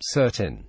certain.